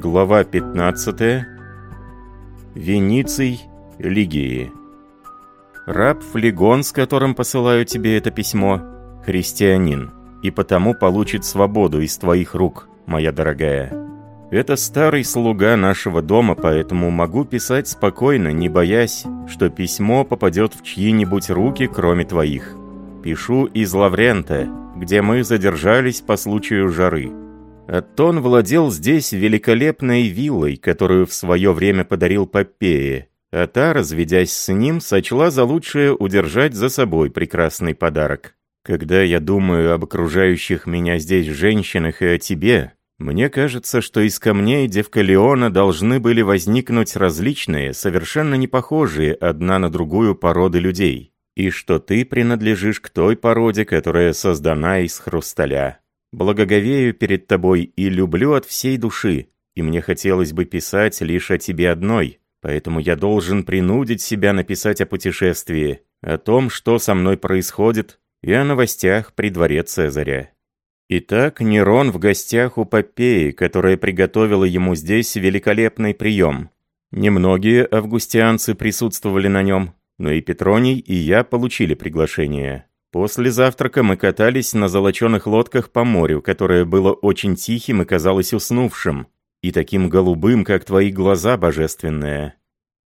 Глава 15. Вениций Лигии. Раб Флегон, с которым посылаю тебе это письмо, христианин, и потому получит свободу из твоих рук, моя дорогая. Это старый слуга нашего дома, поэтому могу писать спокойно, не боясь, что письмо попадет в чьи-нибудь руки, кроме твоих. Пишу из Лаврента, где мы задержались по случаю жары. Аттон владел здесь великолепной виллой, которую в свое время подарил Попее, а та, разведясь с ним, сочла за лучшее удержать за собой прекрасный подарок. Когда я думаю об окружающих меня здесь женщинах и о тебе, мне кажется, что из камней Девкалиона должны были возникнуть различные, совершенно не похожие одна на другую породы людей, и что ты принадлежишь к той породе, которая создана из хрусталя. Благоговею перед тобой и люблю от всей души, и мне хотелось бы писать лишь о тебе одной, поэтому я должен принудить себя написать о путешествии, о том, что со мной происходит, и о новостях при дворе Цезаря. Итак, Нерон в гостях у Попеи, которая приготовила ему здесь великолепный прием. Немногие августианцы присутствовали на нем, но и Петроний, и я получили приглашение. После завтрака мы катались на золоченых лодках по морю, которое было очень тихим и казалось уснувшим, и таким голубым, как твои глаза божественные.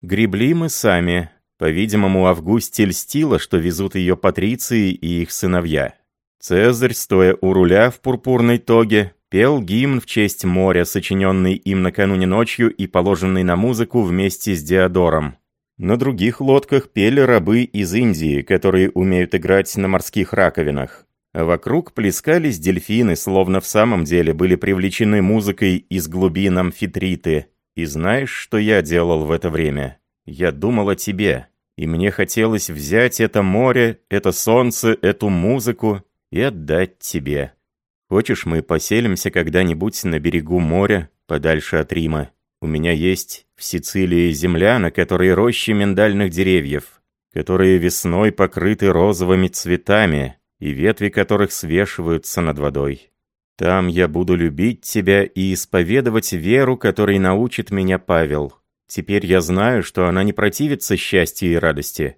Гребли мы сами. По-видимому, Августе льстило, что везут ее патриции и их сыновья. Цезарь, стоя у руля в пурпурной тоге, пел гимн в честь моря, сочиненный им накануне ночью и положенный на музыку вместе с Диодором. На других лодках пели рабы из Индии, которые умеют играть на морских раковинах. Вокруг плескались дельфины, словно в самом деле были привлечены музыкой из глубин амфитриты. И знаешь, что я делал в это время? Я думал о тебе. И мне хотелось взять это море, это солнце, эту музыку и отдать тебе. Хочешь, мы поселимся когда-нибудь на берегу моря, подальше от Рима? У меня есть в Сицилии земля, на которой рощи миндальных деревьев, которые весной покрыты розовыми цветами и ветви которых свешиваются над водой. Там я буду любить тебя и исповедовать веру, которой научит меня Павел. Теперь я знаю, что она не противится счастью и радости.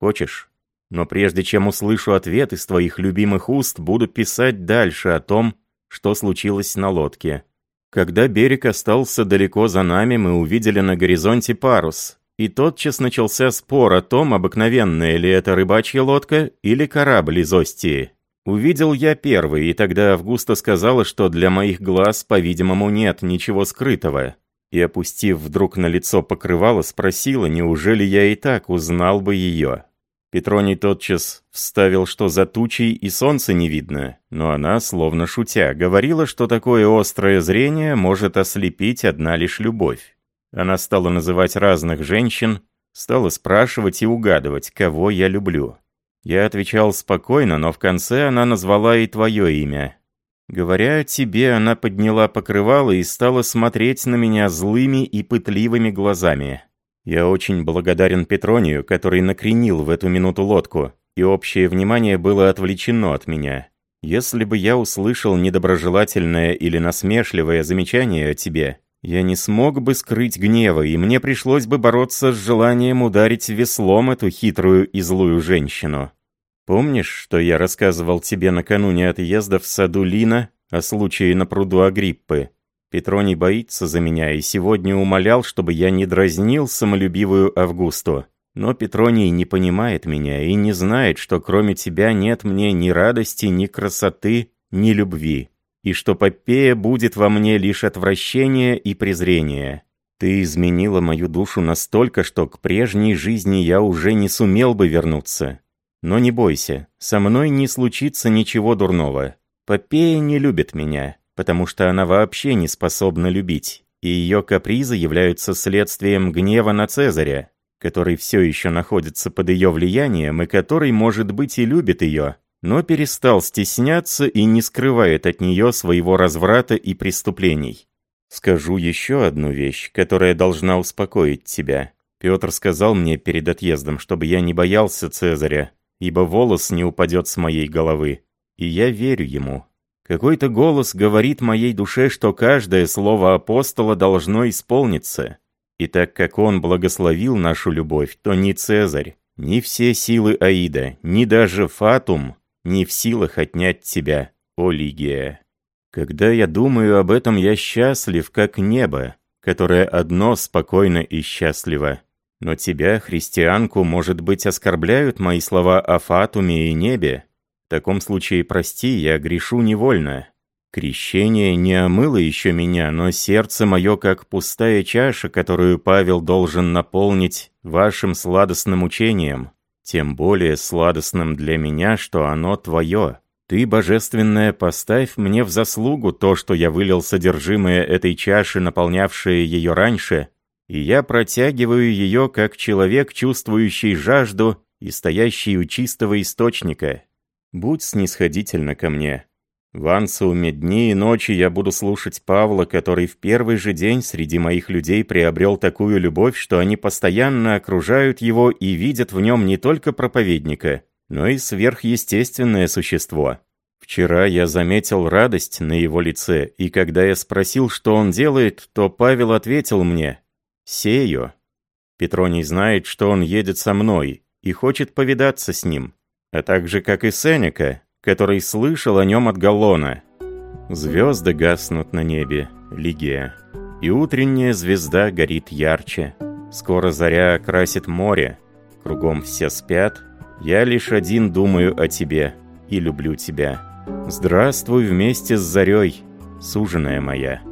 Хочешь? Но прежде чем услышу ответ из твоих любимых уст, буду писать дальше о том, что случилось на лодке. Когда берег остался далеко за нами, мы увидели на горизонте парус. И тотчас начался спор о том, обыкновенная ли это рыбачья лодка или корабль из Остии. Увидел я первый, и тогда Августа сказала, что для моих глаз, по-видимому, нет ничего скрытого. И, опустив вдруг на лицо покрывало, спросила, неужели я и так узнал бы ее. Петроний тотчас вставил, что за тучей и солнца не видно, но она, словно шутя, говорила, что такое острое зрение может ослепить одна лишь любовь. Она стала называть разных женщин, стала спрашивать и угадывать, кого я люблю. Я отвечал спокойно, но в конце она назвала и твое имя. Говоря о тебе, она подняла покрывало и стала смотреть на меня злыми и пытливыми глазами. Я очень благодарен Петронию, который накренил в эту минуту лодку, и общее внимание было отвлечено от меня. Если бы я услышал недоброжелательное или насмешливое замечание о тебе, я не смог бы скрыть гнева, и мне пришлось бы бороться с желанием ударить веслом эту хитрую и злую женщину. Помнишь, что я рассказывал тебе накануне отъезда в саду Лина о случае на пруду Агриппы? Петроний боится за меня и сегодня умолял, чтобы я не дразнил самолюбивую Августу. Но Петроний не понимает меня и не знает, что кроме тебя нет мне ни радости, ни красоты, ни любви, и что Попея будет во мне лишь отвращение и презрение. Ты изменила мою душу настолько, что к прежней жизни я уже не сумел бы вернуться. Но не бойся, со мной не случится ничего дурного. Попея не любит меня, потому что она вообще не способна любить, и ее капризы являются следствием гнева на Цезаря, который все еще находится под ее влиянием и который, может быть, и любит ее, но перестал стесняться и не скрывает от нее своего разврата и преступлений. Скажу еще одну вещь, которая должна успокоить тебя. Петр сказал мне перед отъездом, чтобы я не боялся Цезаря, ибо волос не упадет с моей головы. И я верю ему. Какой-то голос говорит моей душе, что каждое слово апостола должно исполниться. И так как он благословил нашу любовь, то ни Цезарь, ни все силы Аида, ни даже Фатум не в силах отнять тебя, о Лигия. Когда я думаю об этом, я счастлив, как небо, которое одно спокойно и счастливо. Но тебя, христианку, может быть, оскорбляют мои слова о Фатуме и небе? Таком случае, прости, я грешу невольно. Крещение не омыло еще меня, но сердце мое как пустая чаша, которую Павел должен наполнить вашим сладостным учением, тем более сладостным для меня, что оно твое. Ты, Божественная, поставь мне в заслугу то, что я вылил содержимое этой чаши, наполнявшее ее раньше, и я протягиваю ее как человек, чувствующий жажду и стоящий у чистого источника. Будь снисходительна ко мне. В Ансууме дни и ночи я буду слушать Павла, который в первый же день среди моих людей приобрел такую любовь, что они постоянно окружают его и видят в нем не только проповедника, но и сверхъестественное существо. Вчера я заметил радость на его лице, и когда я спросил, что он делает, то Павел ответил мне «Сею». Петроний знает, что он едет со мной и хочет повидаться с ним, а так же, как и Сенека, который слышал о нем от Галлона. Звезды гаснут на небе, Лигия, и утренняя звезда горит ярче. Скоро заря окрасит море, кругом все спят, я лишь один думаю о тебе и люблю тебя. Здравствуй вместе с зарей, суженая моя».